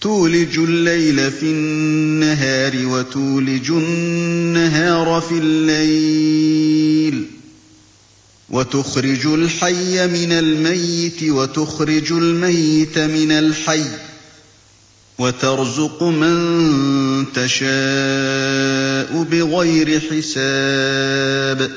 تُولِجُ اللَّيْلَ فِي النَّهَارِ وَتُولِجُ النَّهَارَ فِي اللَّيْلِ ۖ وَتُخْرِجُ الْحَيَّ مِنَ الْمَيِّتِ وَتُخْرِجُ الْمَيِّتَ مِنَ الْحَيِّ ۖ وَتَرْزُقُ مَن تَشَاءُ بِغَيْرِ حِسَابٍ